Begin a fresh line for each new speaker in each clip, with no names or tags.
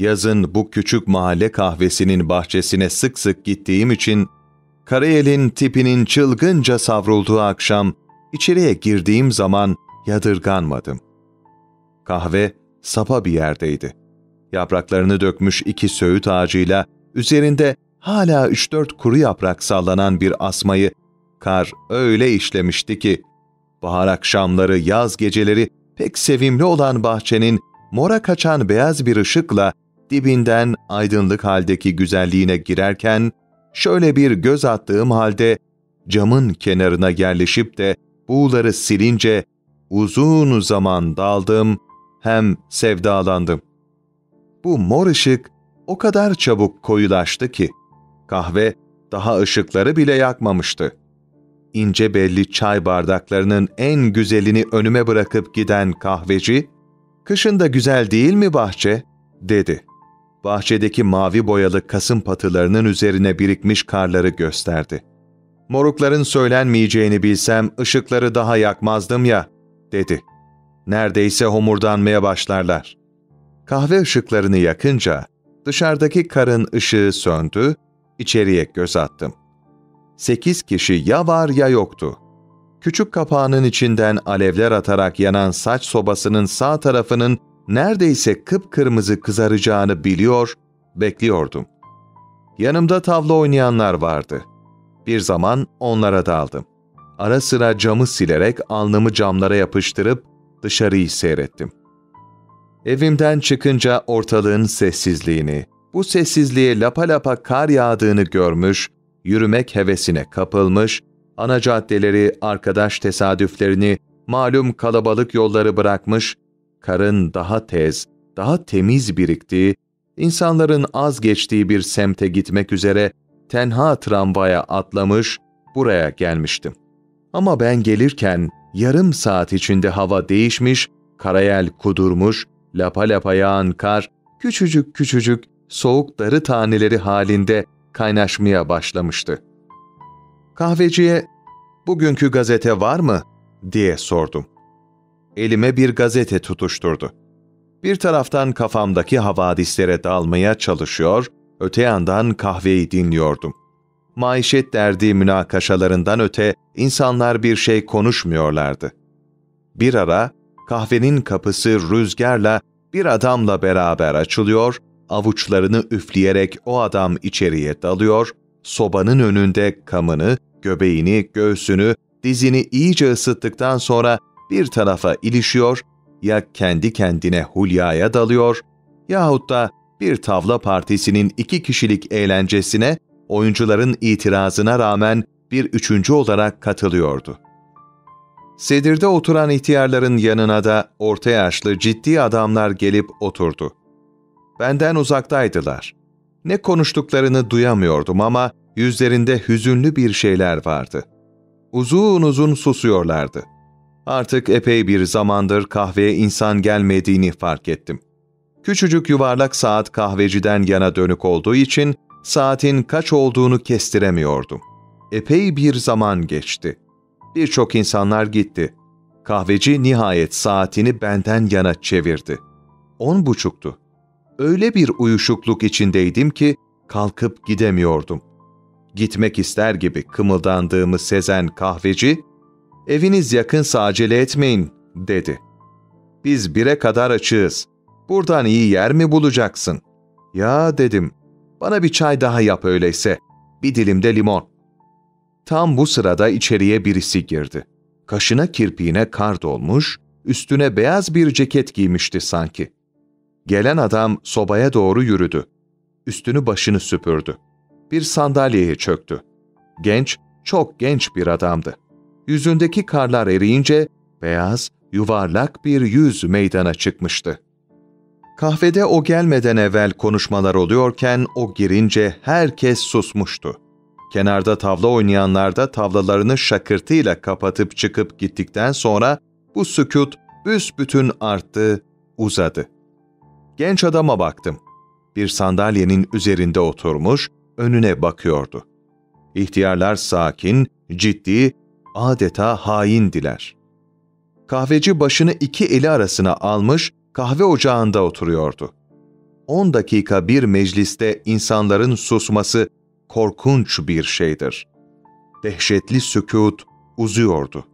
Yazın bu küçük mahalle kahvesinin bahçesine sık sık gittiğim için Karayel'in tipinin çılgınca savrulduğu akşam içeriye girdiğim zaman yadırganmadım. Kahve sapa bir yerdeydi. Yapraklarını dökmüş iki söğüt ağacıyla üzerinde hala üç dört kuru yaprak sallanan bir asmayı kar öyle işlemişti ki bahar akşamları, yaz geceleri pek sevimli olan bahçenin mora kaçan beyaz bir ışıkla dibinden aydınlık haldeki güzelliğine girerken, şöyle bir göz attığım halde camın kenarına yerleşip de buğuları silince uzun zaman daldım, hem sevdalandım. Bu mor ışık o kadar çabuk koyulaştı ki, kahve daha ışıkları bile yakmamıştı. İnce belli çay bardaklarının en güzelini önüme bırakıp giden kahveci, ''Kışın da güzel değil mi bahçe?'' dedi bahçedeki mavi boyalı kasım patılarının üzerine birikmiş karları gösterdi. Morukların söylenmeyeceğini bilsem ışıkları daha yakmazdım ya, dedi. Neredeyse homurdanmaya başlarlar. Kahve ışıklarını yakınca dışarıdaki karın ışığı söndü, içeriye göz attım. Sekiz kişi ya var ya yoktu. Küçük kapağının içinden alevler atarak yanan saç sobasının sağ tarafının neredeyse kıpkırmızı kızaracağını biliyor, bekliyordum. Yanımda tavla oynayanlar vardı. Bir zaman onlara daldım. Ara sıra camı silerek alnımı camlara yapıştırıp dışarıyı seyrettim. Evimden çıkınca ortalığın sessizliğini, bu sessizliğe lapa lapa kar yağdığını görmüş, yürümek hevesine kapılmış, ana caddeleri, arkadaş tesadüflerini, malum kalabalık yolları bırakmış, karın daha tez, daha temiz biriktiği, insanların az geçtiği bir semte gitmek üzere tenha tramvaya atlamış, buraya gelmiştim. Ama ben gelirken yarım saat içinde hava değişmiş, karayel kudurmuş, lapa lapa yağan kar, küçücük küçücük soğuk darı taneleri halinde kaynaşmaya başlamıştı. Kahveciye, bugünkü gazete var mı? diye sordum elime bir gazete tutuşturdu. Bir taraftan kafamdaki havadislere dalmaya çalışıyor, öte yandan kahveyi dinliyordum. Maişet derdi münakaşalarından öte insanlar bir şey konuşmuyorlardı. Bir ara kahvenin kapısı rüzgarla bir adamla beraber açılıyor, avuçlarını üfleyerek o adam içeriye dalıyor, sobanın önünde kamını, göbeğini, göğsünü, dizini iyice ısıttıktan sonra bir tarafa ilişiyor, ya kendi kendine Hulya'ya dalıyor yahut da bir tavla partisinin iki kişilik eğlencesine oyuncuların itirazına rağmen bir üçüncü olarak katılıyordu. Sedirde oturan ihtiyarların yanına da orta yaşlı ciddi adamlar gelip oturdu. Benden uzaktaydılar. Ne konuştuklarını duyamıyordum ama yüzlerinde hüzünlü bir şeyler vardı. Uzun uzun susuyorlardı. Artık epey bir zamandır kahveye insan gelmediğini fark ettim. Küçücük yuvarlak saat kahveciden yana dönük olduğu için saatin kaç olduğunu kestiremiyordum. Epey bir zaman geçti. Birçok insanlar gitti. Kahveci nihayet saatini benden yana çevirdi. On buçuktu. Öyle bir uyuşukluk içindeydim ki kalkıp gidemiyordum. Gitmek ister gibi kımıldandığımı sezen kahveci, eviniz yakınsa acele etmeyin, dedi. Biz bire kadar açığız. Buradan iyi yer mi bulacaksın? Ya dedim, bana bir çay daha yap öyleyse. Bir dilim de limon. Tam bu sırada içeriye birisi girdi. Kaşına kirpiğine kar dolmuş, üstüne beyaz bir ceket giymişti sanki. Gelen adam sobaya doğru yürüdü. Üstünü başını süpürdü. Bir sandalyeye çöktü. Genç, çok genç bir adamdı. Yüzündeki karlar eriyince beyaz, yuvarlak bir yüz meydana çıkmıştı. Kahvede o gelmeden evvel konuşmalar oluyorken o girince herkes susmuştu. Kenarda tavla oynayanlar da tavlalarını şakırtıyla kapatıp çıkıp gittikten sonra bu sükut büsbütün arttı, uzadı. Genç adama baktım. Bir sandalyenin üzerinde oturmuş, önüne bakıyordu. İhtiyarlar sakin, ciddi adeta haindiler. Kahveci başını iki eli arasına almış kahve ocağında oturuyordu. 10 dakika bir mecliste insanların susması korkunç bir şeydir. Dehşetli sükut uzuyordu.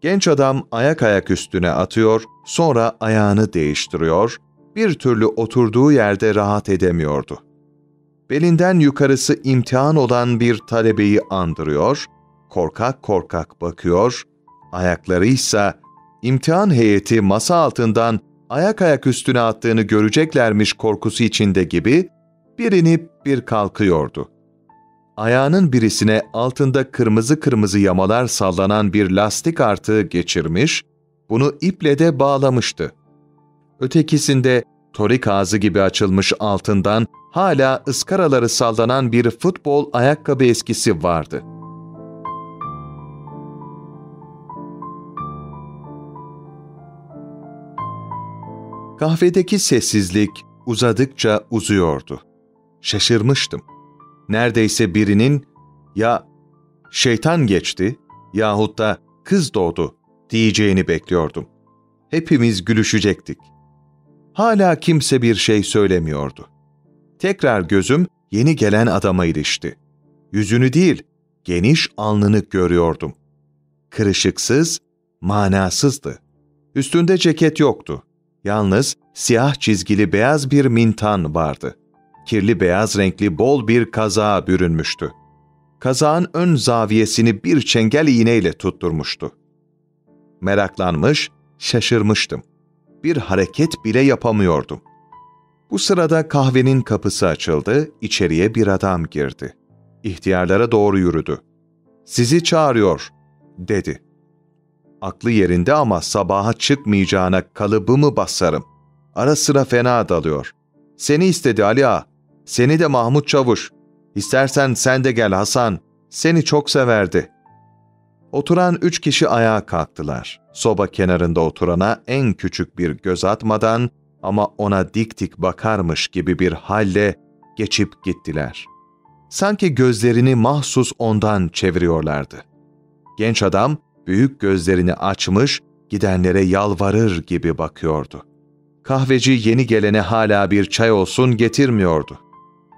Genç adam ayak ayak üstüne atıyor, sonra ayağını değiştiriyor, bir türlü oturduğu yerde rahat edemiyordu. Belinden yukarısı imtihan olan bir talebeyi andırıyor, korkak korkak bakıyor, ayakları ise imtihan heyeti masa altından ayak ayak üstüne attığını göreceklermiş korkusu içinde gibi birini bir kalkıyordu. Ayağının birisine altında kırmızı kırmızı yamalar sallanan bir lastik artığı geçirmiş, bunu iple de bağlamıştı. Ötekisinde torik ağzı gibi açılmış altından hala ıskaraları sallanan bir futbol ayakkabı eskisi vardı. Kahvedeki sessizlik uzadıkça uzuyordu. Şaşırmıştım. Neredeyse birinin ya şeytan geçti yahut da kız doğdu diyeceğini bekliyordum. Hepimiz gülüşecektik. Hala kimse bir şey söylemiyordu. Tekrar gözüm yeni gelen adama ilişti. Yüzünü değil, geniş alnını görüyordum. Kırışıksız, manasızdı. Üstünde ceket yoktu. Yalnız siyah çizgili beyaz bir mintan vardı. Kirli beyaz renkli bol bir kazağa bürünmüştü. Kazağın ön zaviyesini bir çengel iğneyle tutturmuştu. Meraklanmış, şaşırmıştım. Bir hareket bile yapamıyordum. Bu sırada kahvenin kapısı açıldı, içeriye bir adam girdi. İhtiyarlara doğru yürüdü. ''Sizi çağırıyor.'' dedi. Aklı yerinde ama sabaha çıkmayacağına kalıbımı basarım. Ara sıra fena dalıyor. Seni istedi Ali Ağa. Seni de Mahmut Çavuş. İstersen sen de gel Hasan. Seni çok severdi. Oturan üç kişi ayağa kalktılar. Soba kenarında oturana en küçük bir göz atmadan ama ona dik dik bakarmış gibi bir halle geçip gittiler. Sanki gözlerini mahsus ondan çeviriyorlardı. Genç adam büyük gözlerini açmış, gidenlere yalvarır gibi bakıyordu. Kahveci yeni gelene hala bir çay olsun getirmiyordu.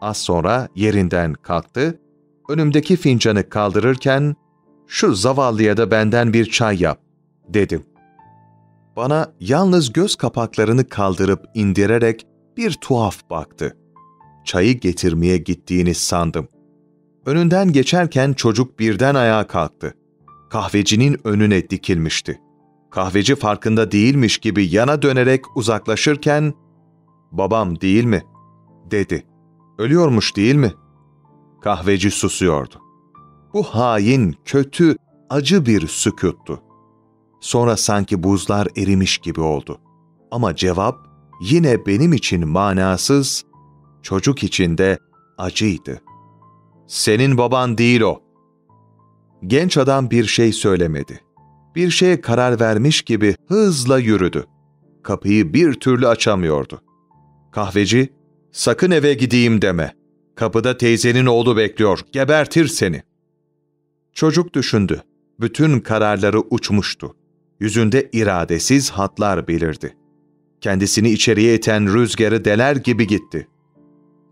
Az sonra yerinden kalktı, önümdeki fincanı kaldırırken, ''Şu zavallıya da benden bir çay yap.'' dedim. Bana yalnız göz kapaklarını kaldırıp indirerek bir tuhaf baktı. Çayı getirmeye gittiğini sandım. Önünden geçerken çocuk birden ayağa kalktı kahvecinin önüne dikilmişti. Kahveci farkında değilmiş gibi yana dönerek uzaklaşırken, ''Babam değil mi?'' dedi. ''Ölüyormuş değil mi?'' Kahveci susuyordu. Bu hain, kötü, acı bir sükuttu. Sonra sanki buzlar erimiş gibi oldu. Ama cevap yine benim için manasız, çocuk için de acıydı. ''Senin baban değil o.'' Genç adam bir şey söylemedi. Bir şeye karar vermiş gibi hızla yürüdü. Kapıyı bir türlü açamıyordu. Kahveci, sakın eve gideyim deme. Kapıda teyzenin oğlu bekliyor, gebertir seni. Çocuk düşündü. Bütün kararları uçmuştu. Yüzünde iradesiz hatlar belirdi. Kendisini içeriye iten rüzgarı deler gibi gitti.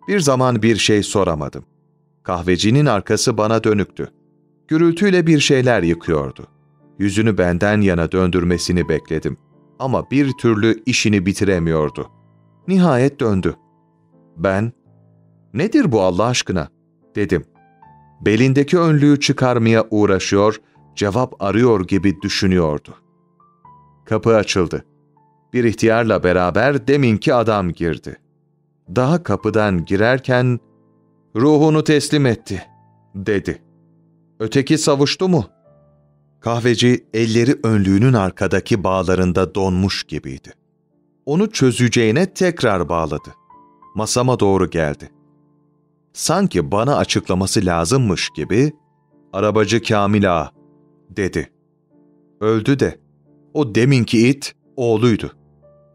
Bir zaman bir şey soramadım. Kahvecinin arkası bana dönüktü gürültüyle bir şeyler yıkıyordu. Yüzünü benden yana döndürmesini bekledim. Ama bir türlü işini bitiremiyordu. Nihayet döndü. Ben, ''Nedir bu Allah aşkına?'' dedim. Belindeki önlüğü çıkarmaya uğraşıyor, cevap arıyor gibi düşünüyordu. Kapı açıldı. Bir ihtiyarla beraber deminki adam girdi. Daha kapıdan girerken, ''Ruhunu teslim etti.'' dedi. Öteki savuştu mu? Kahveci elleri önlüğünün arkadaki bağlarında donmuş gibiydi. Onu çözeceğine tekrar bağladı. Masama doğru geldi. Sanki bana açıklaması lazımmış gibi, arabacı Kamil Ağa, dedi. Öldü de, o deminki it oğluydu.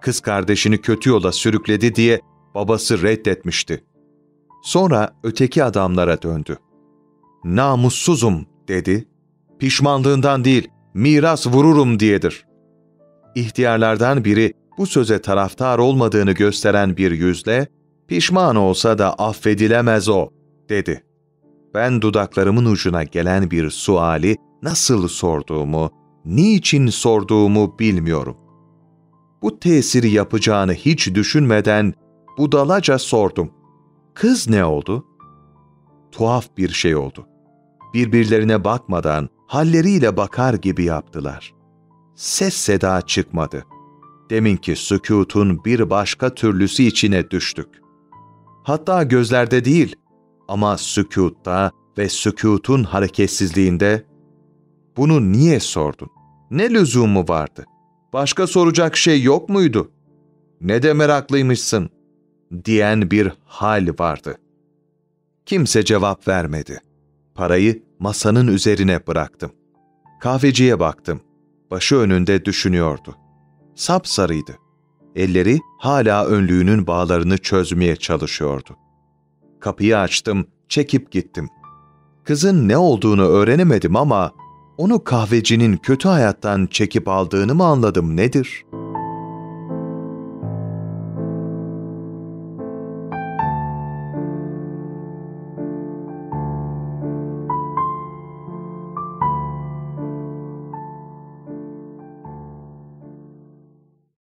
Kız kardeşini kötü yola sürükledi diye babası reddetmişti. Sonra öteki adamlara döndü namussuzum dedi. Pişmanlığından değil, miras vururum diyedir. İhtiyarlardan biri bu söze taraftar olmadığını gösteren bir yüzle, Pişman olsa da affedilemez o, dedi. Ben dudaklarımın ucuna gelen bir suali nasıl sorduğumu, niçin sorduğumu bilmiyorum. Bu tesiri yapacağını hiç düşünmeden budalaca sordum. Kız ne oldu? Tuhaf bir şey oldu. Birbirlerine bakmadan halleriyle bakar gibi yaptılar. Ses seda çıkmadı. Deminki sükutun bir başka türlüsü içine düştük. Hatta gözlerde değil ama sükutta ve sükutun hareketsizliğinde bunu niye sordun? Ne lüzumu vardı? Başka soracak şey yok muydu? Ne de meraklıymışsın? diyen bir hal vardı. Kimse cevap vermedi. Parayı masanın üzerine bıraktım. Kahveciye baktım. Başı önünde düşünüyordu. Sapsarıydı. Elleri hala önlüğünün bağlarını çözmeye çalışıyordu. Kapıyı açtım, çekip gittim. Kızın ne olduğunu öğrenemedim ama onu kahvecinin kötü hayattan çekip aldığını mı anladım nedir?''